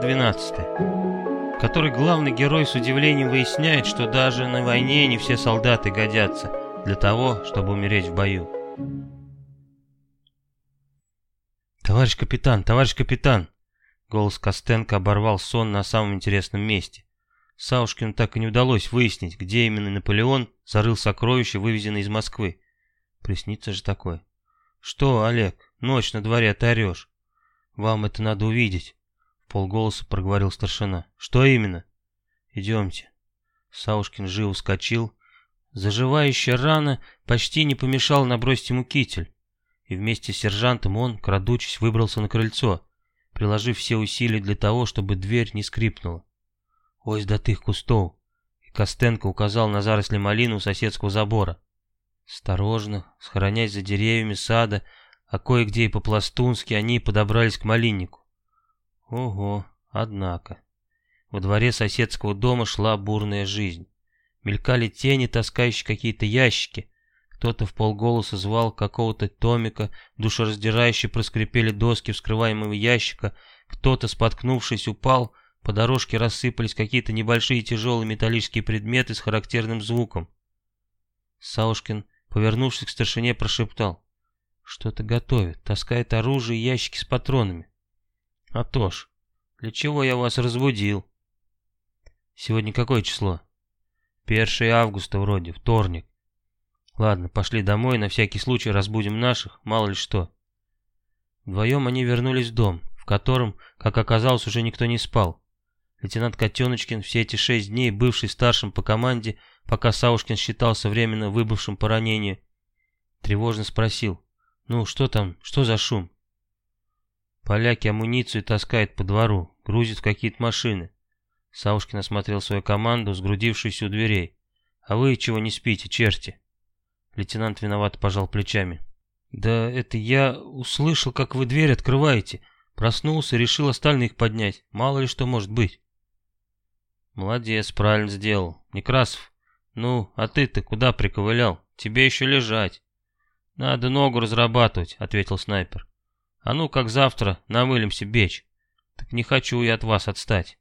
Глава 12, в которой главный герой с удивлением выясняет, что даже на войне не все солдаты годятся для того, чтобы умереть в бою. «Товарищ капитан, товарищ капитан!» Голос Костенко оборвал сон на самом интересном месте. Саушкину так и не удалось выяснить, где именно Наполеон зарыл сокровища, вывезенные из Москвы. Приснится же такое. «Что, Олег, ночь на дворе, ты орешь?» «Вам это надо увидеть», — полголоса проговорил старшина. «Что именно?» «Идемте». Саушкин живо вскочил. Заживающая рана почти не помешала набросить ему китель. И вместе с сержантом он, крадучись, выбрался на крыльцо, приложив все усилия для того, чтобы дверь не скрипнула. «Ось до тых кустов!» И Костенко указал на заросли малины у соседского забора. Осторожно, схоронясь за деревьями сада, а кое-где и по-пластунски, они подобрались к малиннику. Ого, однако. Во дворе соседского дома шла бурная жизнь. Мелькали тени, таскающие какие-то ящики. Кто-то в полголоса звал какого-то томика, душераздирающе проскрипели доски вскрываемого ящика, кто-то, споткнувшись, упал, по дорожке рассыпались какие-то небольшие тяжелые металлические предметы с характерным звуком. Саушкин Повернувшись к старшине, прошептал. Что-то готовит, таскает оружие и ящики с патронами. А то для чего я вас разбудил? Сегодня какое число? 1 августа вроде, вторник. Ладно, пошли домой, на всякий случай разбудим наших, мало ли что. Вдвоем они вернулись в дом, в котором, как оказалось, уже никто не спал. Лейтенант Котеночкин, все эти шесть дней бывший старшим по команде, пока Саушкин считался временно выбывшим по ранению, тревожно спросил, «Ну, что там, что за шум?» «Поляки амуницию таскают по двору, грузят в какие-то машины». Саушкин осмотрел свою команду, сгрудившуюся у дверей. «А вы чего не спите, черти?» Лейтенант виновато пожал плечами. «Да это я услышал, как вы дверь открываете. Проснулся, решил остальных поднять. Мало ли что может быть». «Молодец, правильно сделал. Некрасов, «Ну, а ты-то куда приковылял? Тебе еще лежать». «Надо ногу разрабатывать», — ответил снайпер. «А ну, как завтра, намылимся бечь. Так не хочу я от вас отстать.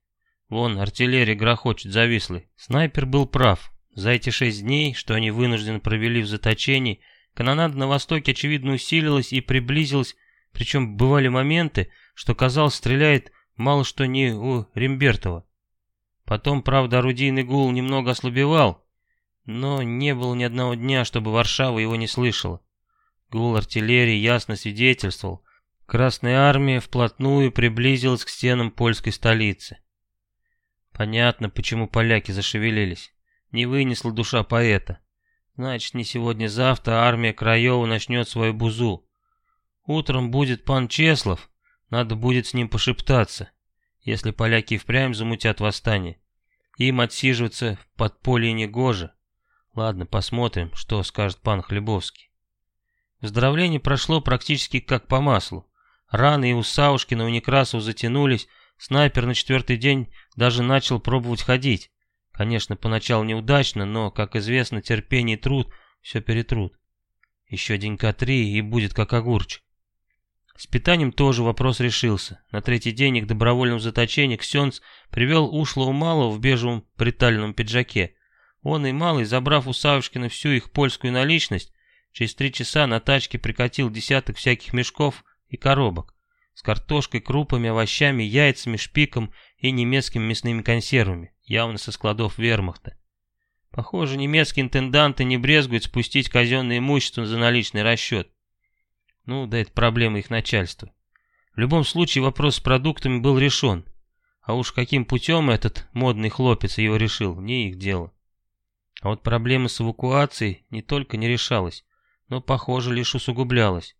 Вон, артиллерия грохочет завислый». Снайпер был прав. За эти шесть дней, что они вынуждены провели в заточении, канонада на востоке, очевидно, усилилась и приблизилась, причем бывали моменты, что, казалось, стреляет мало что не у Рембертова. Потом, правда, орудийный гул немного ослабевал, но не было ни одного дня, чтобы Варшава его не слышала. Гул артиллерии ясно свидетельствовал. Красная армия вплотную приблизилась к стенам польской столицы. Понятно, почему поляки зашевелились. Не вынесла душа поэта. Значит, не сегодня-завтра армия Краева начнет свою бузу. Утром будет пан Чеслов, надо будет с ним пошептаться, если поляки впрямь замутят восстание. Им отсиживаться в подполье негоже. Ладно, посмотрим, что скажет пан Хлебовский. Выздоровление прошло практически как по маслу. Раны и у Саушкина, и у Некрасова затянулись, снайпер на четвертый день даже начал пробовать ходить. Конечно, поначалу неудачно, но, как известно, терпение и труд все перетрут. Еще денька три и будет как огурчик. С питанием тоже вопрос решился. На третий день их добровольного заточения Ксенц привел ушлого малого в бежевом приталенном пиджаке. Он и Малый, забрав у Савушкина всю их польскую наличность, через три часа на тачке прикатил десяток всяких мешков и коробок с картошкой, крупами, овощами, яйцами, шпиком и немецкими мясными консервами, явно со складов вермахта. Похоже, немецкие интенданты не брезгуют спустить казенное имущество за наличный расчет. Ну, да это проблема их начальства. В любом случае вопрос с продуктами был решен. А уж каким путем этот модный хлопец его решил, не их дело. А вот проблема с эвакуацией не только не решалась, но, похоже, лишь усугублялась.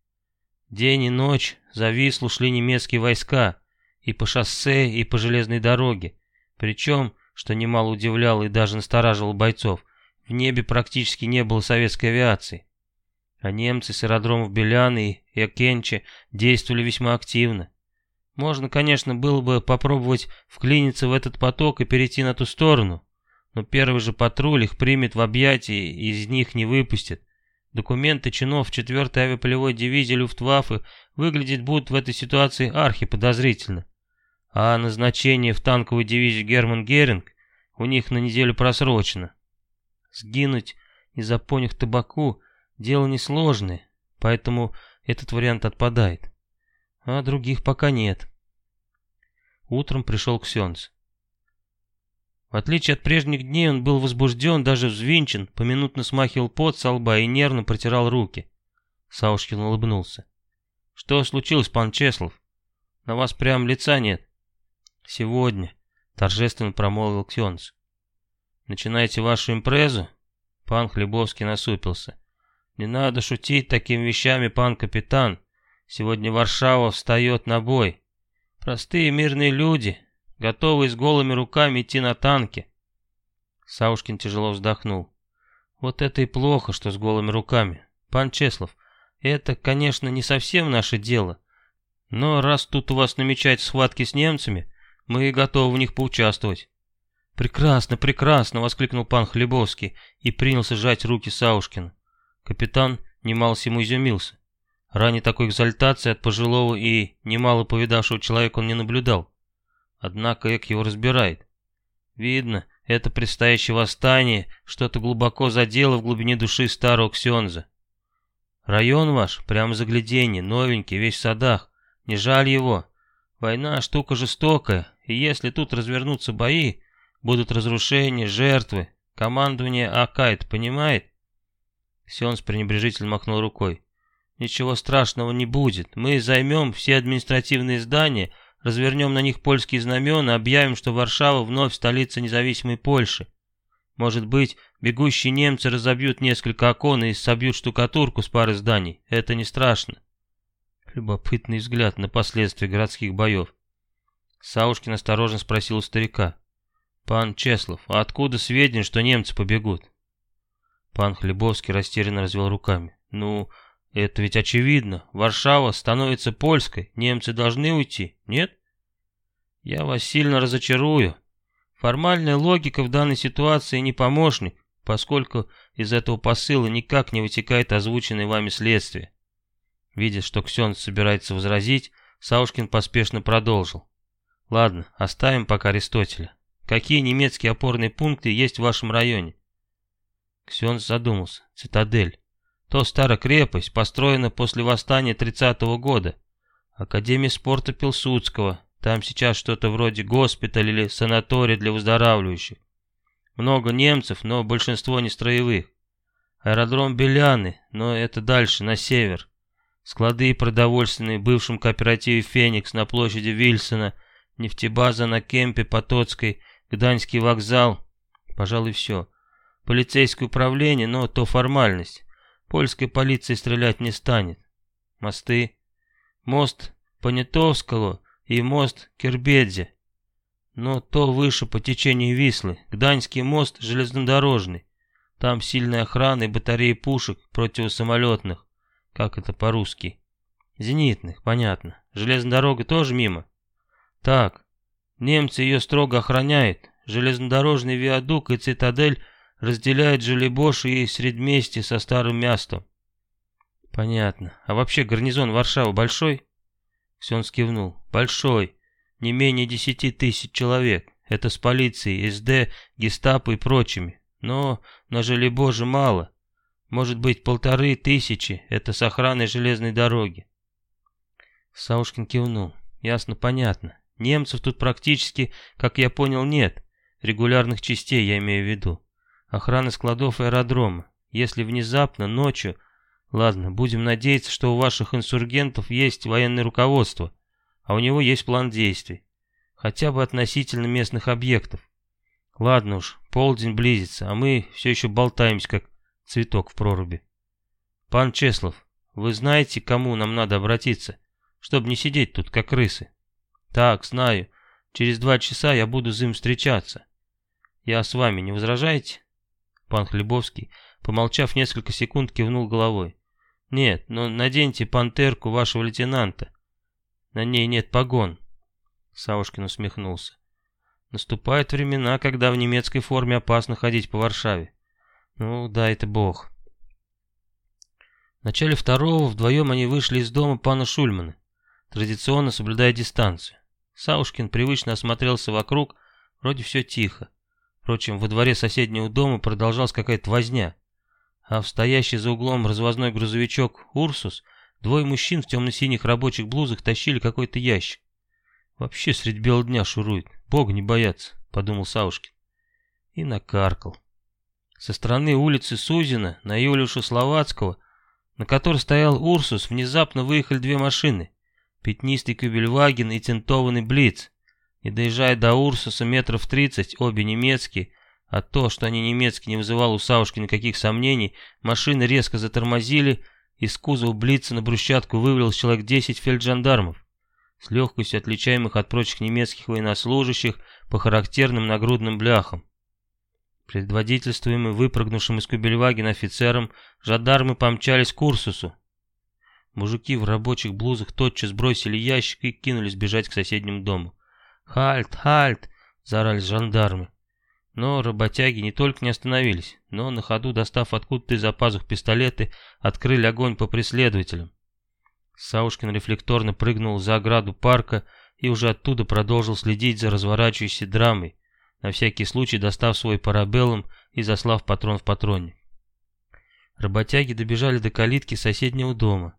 День и ночь за Вислу немецкие войска, и по шоссе, и по железной дороге. Причем, что немало удивляло и даже настораживало бойцов, в небе практически не было советской авиации. А немцы с аэродромов Беляны и Экенче действовали весьма активно. Можно, конечно, было бы попробовать вклиниться в этот поток и перейти на ту сторону, но первый же патруль их примет в объятия и из них не выпустит. Документы чинов 4-й авиаполевой дивизии Люфтваффе выглядят будут в этой ситуации архиподозрительно. а назначение в танковую дивизию Герман Геринг у них на неделю просрочено. Сгинуть из-за понюх табаку дело несложное, поэтому этот вариант отпадает. А других пока нет. Утром пришел Ксенц. В отличие от прежних дней, он был возбужден, даже взвинчен, поминутно смахивал пот со лба и нервно протирал руки. Саушкин улыбнулся. «Что случилось, пан Чеслов? На вас прям лица нет». «Сегодня», — торжественно промолвил Ксенц. «Начинаете вашу импрезу?» Пан Хлебовский насупился. «Не надо шутить такими вещами, пан капитан. Сегодня Варшава встает на бой. Простые мирные люди, готовые с голыми руками идти на танки. Саушкин тяжело вздохнул. Вот это и плохо, что с голыми руками. Пан Чеслов, это, конечно, не совсем наше дело. Но раз тут у вас намечаются схватки с немцами, мы готовы в них поучаствовать. «Прекрасно, прекрасно!» — воскликнул пан Хлебовский и принялся сжать руки Саушкина. Капитан немало всему изумился. Ранее такой экзальтации от пожилого и немало повидавшего человека он не наблюдал. Однако Эк его разбирает. Видно, это предстоящее восстание что-то глубоко задело в глубине души старого Ксенза. Район ваш, прямо загляденье, новенький, весь в садах. Не жаль его. Война штука жестокая, и если тут развернутся бои, будут разрушения, жертвы. Командование Акайт понимает? Ксенз пренебрежительно махнул рукой. Ничего страшного не будет. Мы займем все административные здания, развернем на них польские знамена, объявим, что Варшава вновь столица независимой Польши. Может быть, бегущие немцы разобьют несколько окон и собьют штукатурку с пары зданий. Это не страшно. Любопытный взгляд на последствия городских боев. Саушкин осторожно спросил у старика. «Пан Чеслов, а откуда сведения, что немцы побегут?» Пан Хлебовский растерянно развел руками. «Ну, это ведь очевидно. Варшава становится польской. Немцы должны уйти, нет? Я вас сильно разочарую. Формальная логика в данной ситуации не помощник, поскольку из этого посыла никак не вытекает озвученное вами следствие. Видя, что Ксен собирается возразить, Саушкин поспешно продолжил. Ладно, оставим пока Аристотеля. Какие немецкие опорные пункты есть в вашем районе? Ксен задумался. Цитадель. То старая крепость, построена после восстания 30-го года. Академия спорта Пилсудского. Там сейчас что-то вроде госпиталь или санатория для выздоравливающих. Много немцев, но большинство не строевых. Аэродром Беляны, но это дальше, на север. Склады продовольственные в бывшем кооперативе «Феникс» на площади Вильсона, нефтебаза на кемпе Потоцкой, Гданьский вокзал. Пожалуй, все. Полицейское управление, но то формальность. Польская полиция стрелять не станет. Мосты. Мост Понятовского и мост Кербедзе. Но то выше по течению Вислы. Гданьский мост железнодорожный. Там сильная охрана и батареи пушек противосамолетных. Как это по-русски? Зенитных, понятно. Железная дорога тоже мимо? Так. Немцы ее строго охраняют. Железнодорожный виадук и цитадель разделяет Желебош и Средместье со Старым Мястом. Понятно. А вообще гарнизон Варшавы большой? Ксен скивнул. Большой. Не менее десяти тысяч человек. Это с полицией, СД, гестапо и прочими. Но на Желебоже мало. Может быть полторы тысячи. Это с охраной железной дороги. Саушкин кивнул. Ясно, понятно. Немцев тут практически, как я понял, нет. Регулярных частей я имею в виду охраны складов и аэродрома. Если внезапно, ночью... Ладно, будем надеяться, что у ваших инсургентов есть военное руководство, а у него есть план действий. Хотя бы относительно местных объектов. Ладно уж, полдень близится, а мы все еще болтаемся, как цветок в проруби. Пан Чеслов, вы знаете, к кому нам надо обратиться, чтобы не сидеть тут, как крысы? Так, знаю. Через два часа я буду с ним встречаться. Я с вами, не возражаете? Пан Хлебовский, помолчав несколько секунд, кивнул головой. «Нет, но наденьте пантерку вашего лейтенанта. На ней нет погон». Савушкин усмехнулся. «Наступают времена, когда в немецкой форме опасно ходить по Варшаве. Ну, да, это бог». В начале второго вдвоем они вышли из дома пана Шульмана, традиционно соблюдая дистанцию. Саушкин привычно осмотрелся вокруг, вроде все тихо. Впрочем, во дворе соседнего дома продолжалась какая-то возня. А в стоящий за углом развозной грузовичок «Урсус» двое мужчин в темно-синих рабочих блузах тащили какой-то ящик. «Вообще средь бела дня шурует, бога не боятся», — подумал Саушкин. И накаркал. Со стороны улицы Сузина на Юлиуша Словацкого, на которой стоял Урсус, внезапно выехали две машины. Пятнистый Кюбельваген и тентованный Блиц. И доезжая до Урсуса метров тридцать, обе немецкие, а то, что они немецкие, не вызывало у Савушки никаких сомнений, машины резко затормозили, из кузова Блица на брусчатку вывалилось человек десять фельджандармов, с легкостью отличаемых от прочих немецких военнослужащих по характерным нагрудным бляхам. Предводительствуемый выпрыгнувшим из Кубельвагена офицером, жандармы помчались к Урсусу. Мужики в рабочих блузах тотчас бросили ящик и кинулись бежать к соседнему дому. «Хальт! Хальт!» — заорали жандармы. Но работяги не только не остановились, но на ходу, достав откуда-то из-за пазух пистолеты, открыли огонь по преследователям. Саушкин рефлекторно прыгнул за ограду парка и уже оттуда продолжил следить за разворачивающейся драмой, на всякий случай достав свой парабеллум и заслав патрон в патроне. Работяги добежали до калитки соседнего дома.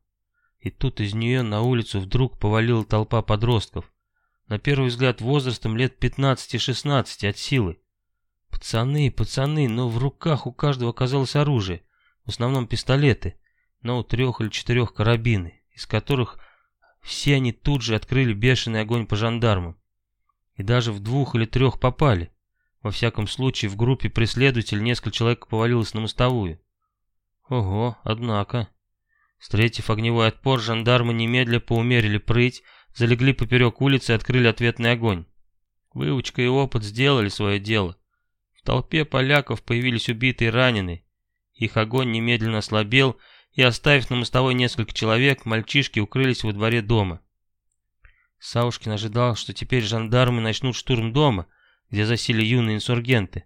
И тут из нее на улицу вдруг повалила толпа подростков. На первый взгляд возрастом лет 15-16 от силы. Пацаны, пацаны, но в руках у каждого оказалось оружие. В основном пистолеты, но у трех или четырех карабины, из которых все они тут же открыли бешеный огонь по жандармам и даже в двух или трех попали. Во всяком случае, в группе преследователей несколько человек повалилось на мостовую. Ого, однако. Встретив огневой отпор, жандармы немедля поумерили прыть, залегли поперек улицы и открыли ответный огонь. Выучка и опыт сделали свое дело. В толпе поляков появились убитые и раненые. Их огонь немедленно ослабел, и, оставив на мостовой несколько человек, мальчишки укрылись во дворе дома. Саушкин ожидал, что теперь жандармы начнут штурм дома, где засели юные инсургенты.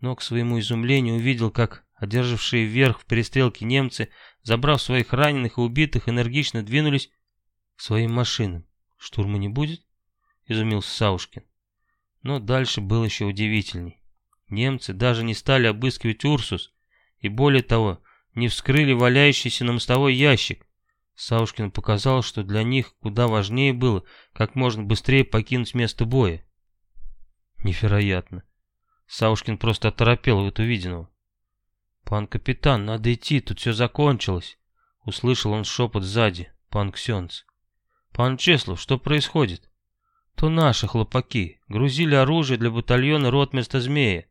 Но, к своему изумлению, увидел, как одержавшие вверх в перестрелке немцы, забрав своих раненых и убитых, энергично двинулись к своим машинам. «Штурма не будет?» — изумился Саушкин. Но дальше было еще удивительней. Немцы даже не стали обыскивать Урсус, и более того, не вскрыли валяющийся на мостовой ящик, Саушкину показалось, что для них куда важнее было как можно быстрее покинуть место боя. Невероятно. Саушкин просто оторопел от увиденного. «Пан капитан, надо идти, тут все закончилось!» Услышал он шепот сзади, пан Ксенц. «Пан Чеслов, что происходит?» «То наши хлопаки. Грузили оружие для батальона ротмистра Змея».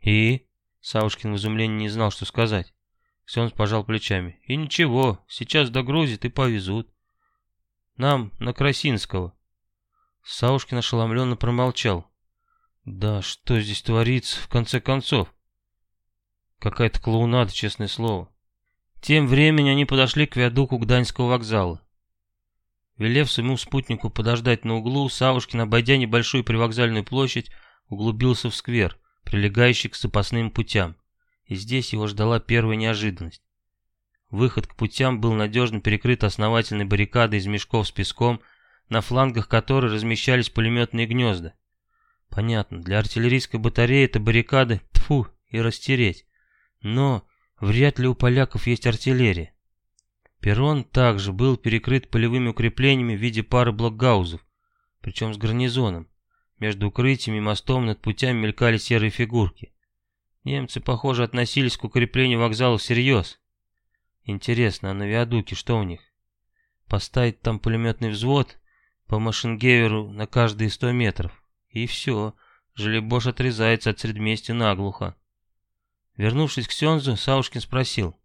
«И?» Саушкин в изумлении не знал, что сказать. Ксенс пожал плечами. И ничего, сейчас догрузят и повезут. Нам на Красинского. Саушкин ошеломленно промолчал. Да что здесь творится, в конце концов? Какая-то клоунада, честное слово. Тем временем они подошли к виадуку Гданьского вокзала. Велев своему спутнику подождать на углу, Савушкин, обойдя небольшую привокзальную площадь, углубился в сквер, прилегающий к запасным путям и здесь его ждала первая неожиданность. Выход к путям был надежно перекрыт основательной баррикадой из мешков с песком, на флангах которой размещались пулеметные гнезда. Понятно, для артиллерийской батареи это баррикады, тфу, и растереть. Но вряд ли у поляков есть артиллерия. Перрон также был перекрыт полевыми укреплениями в виде пары блокгаузов, причем с гарнизоном. Между укрытиями и мостом над путями мелькали серые фигурки. Немцы, похоже, относились к укреплению вокзала всерьез. Интересно, а на виадуке что у них? Поставить там пулеметный взвод по машингеверу на каждые сто метров. И все, Желебош отрезается от средместья наглухо. Вернувшись к Сензу, Саушкин спросил,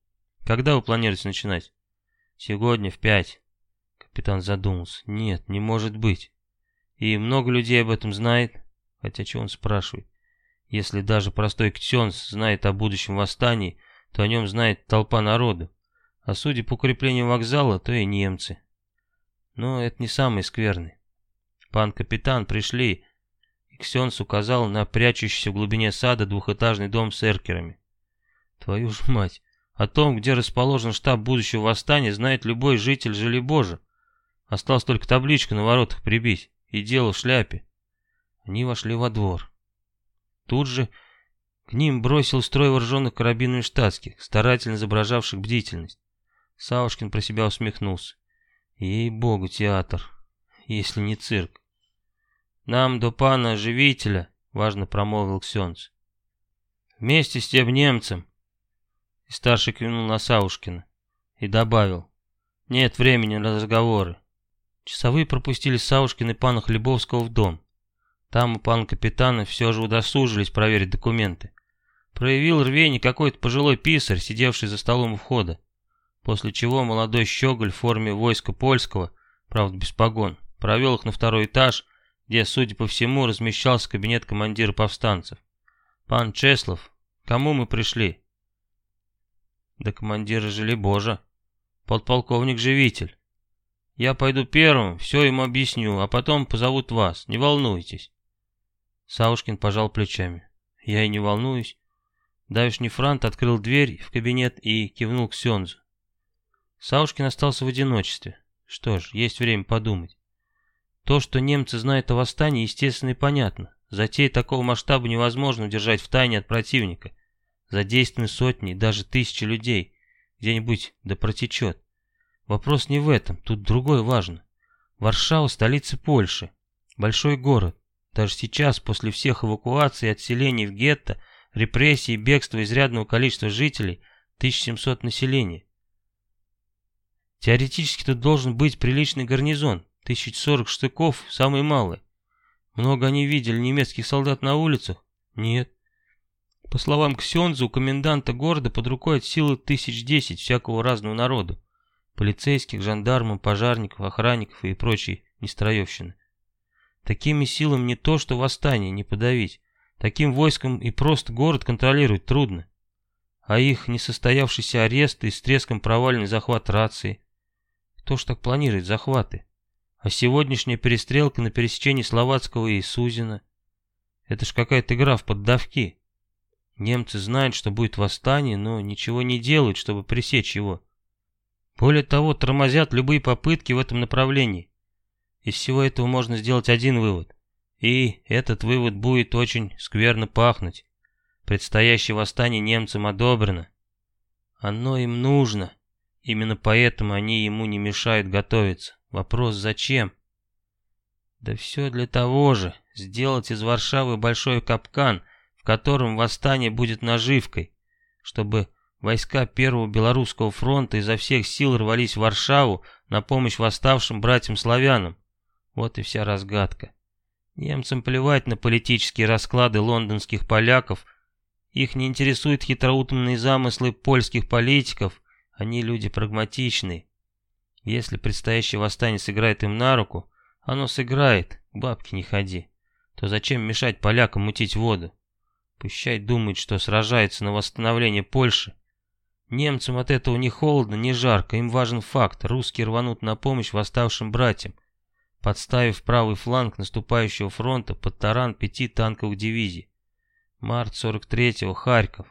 когда вы планируете начинать? Сегодня в пять. Капитан задумался. Нет, не может быть. И много людей об этом знает. Хотя что он спрашивает? Если даже простой Ксенс знает о будущем восстании, то о нем знает толпа народу. А судя по укреплению вокзала, то и немцы. Но это не самый скверный. Пан капитан, пришли, и Ксенс указал на прячущийся в глубине сада двухэтажный дом с эркерами. Твою ж мать, о том, где расположен штаб будущего восстания, знает любой житель Желебожа. Осталось только табличку на воротах прибить, и дело в шляпе. Они вошли во двор. Тут же к ним бросил строй вооруженных карабинами штатских, старательно изображавших бдительность. Савушкин про себя усмехнулся. Ей-богу, театр, если не цирк. «Нам до пана оживителя», — важно промолвил Ксенц. «Вместе с тем немцем». И старший кивнул на Саушкина и добавил. «Нет времени на разговоры». Часовые пропустили Саушкина и пана Хлебовского в дом. Там у пана капитана все же удосужились проверить документы. Проявил рвение какой-то пожилой писарь, сидевший за столом у входа после чего молодой щеголь в форме войска польского, правда без погон, провел их на второй этаж, где, судя по всему, размещался кабинет командира повстанцев. «Пан Чеслов, кому мы пришли?» «Да командира Желебожа, подполковник Живитель. Я пойду первым, все ему объясню, а потом позовут вас, не волнуйтесь». Саушкин пожал плечами. «Я и не волнуюсь». Давишний франт открыл дверь в кабинет и кивнул к Сензу. Саушкин остался в одиночестве. Что ж, есть время подумать. То, что немцы знают о восстании, естественно и понятно. Затеи такого масштаба невозможно удержать в тайне от противника. Задействованы сотни, даже тысячи людей. Где-нибудь да протечет. Вопрос не в этом, тут другое важно. Варшава – столица Польши. Большой город. Даже сейчас, после всех эвакуаций отселений в гетто, репрессий и бегства изрядного количества жителей, 1700 населения. Теоретически тут должен быть приличный гарнизон, 1040 штыков, самый малый. Много они видели немецких солдат на улицах? Нет. По словам Ксенза, у коменданта города под рукой от силы тысяч десять всякого разного народу. Полицейских, жандармов, пожарников, охранников и прочей нестроевщины. Такими силами не то, что восстание не подавить. Таким войском и просто город контролировать трудно. А их несостоявшийся арест и с треском провальный захват рации, кто ж так планирует захваты? А сегодняшняя перестрелка на пересечении Словацкого и Сузина? Это ж какая-то игра в поддавки. Немцы знают, что будет восстание, но ничего не делают, чтобы пресечь его. Более того, тормозят любые попытки в этом направлении. Из всего этого можно сделать один вывод. И этот вывод будет очень скверно пахнуть. Предстоящее восстание немцам одобрено. Оно им нужно. Именно поэтому они ему не мешают готовиться. Вопрос зачем? Да все для того же, сделать из Варшавы большой капкан, в котором восстание будет наживкой, чтобы войска Первого Белорусского фронта изо всех сил рвались в Варшаву на помощь восставшим братьям-славянам. Вот и вся разгадка. Немцам плевать на политические расклады лондонских поляков, их не интересуют хитроумные замыслы польских политиков, они люди прагматичные. Если предстоящее восстание сыграет им на руку, оно сыграет, к бабке не ходи. То зачем мешать полякам мутить воду? Пущай думает, что сражается на восстановление Польши. Немцам от этого ни холодно, ни жарко, им важен факт, русские рванут на помощь восставшим братьям, подставив правый фланг наступающего фронта под таран пяти танковых дивизий. Март 43-го, Харьков.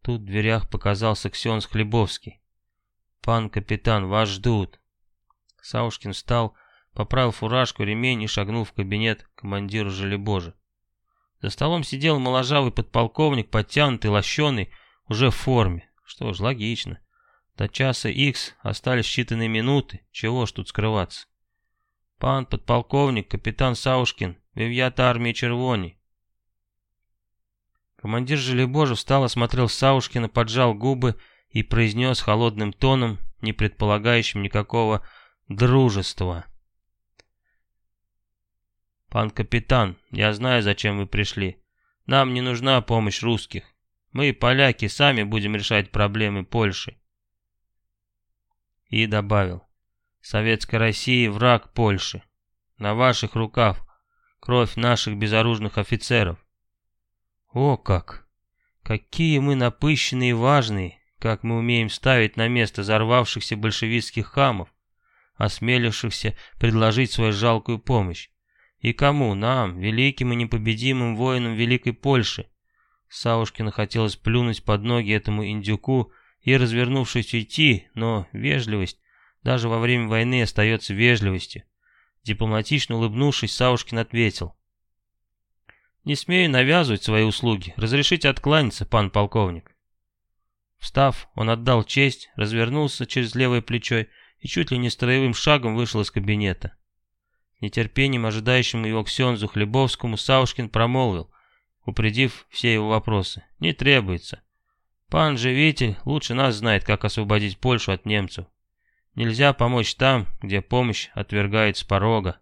Тут в дверях показался Ксенс Хлебовский. «Пан капитан, вас ждут». Саушкин встал, поправил фуражку, ремень и шагнул в кабинет командира Желебожа. За столом сидел моложавый подполковник, подтянутый, лощеный, уже в форме. Что ж, логично. До часа Х остались считанные минуты, чего ж тут скрываться. Пан подполковник, капитан Саушкин, вивьята армии Червони. Командир Желебожа встал, осмотрел Саушкина, поджал губы и произнес холодным тоном, не предполагающим никакого дружества. «Пан капитан, я знаю, зачем вы пришли. Нам не нужна помощь русских. Мы, поляки, сами будем решать проблемы Польши». И добавил, «Советская Россия — враг Польши. На ваших руках кровь наших безоружных офицеров». «О как! Какие мы напыщенные и важные! как мы умеем ставить на место взорвавшихся большевистских хамов, осмелившихся предложить свою жалкую помощь. И кому? Нам, великим и непобедимым воинам Великой Польши. Саушкину хотелось плюнуть под ноги этому индюку и, развернувшись, уйти, но вежливость даже во время войны остается вежливостью. Дипломатично улыбнувшись, Савушкин ответил. «Не смею навязывать свои услуги. Разрешите откланяться, пан полковник». Встав, он отдал честь, развернулся через левое плечо и чуть ли не строевым шагом вышел из кабинета. Нетерпением ожидающему его Ксензу Хлебовскому Саушкин промолвил, упредив все его вопросы. «Не требуется. Пан Живитель лучше нас знает, как освободить Польшу от немцев. Нельзя помочь там, где помощь отвергает с порога.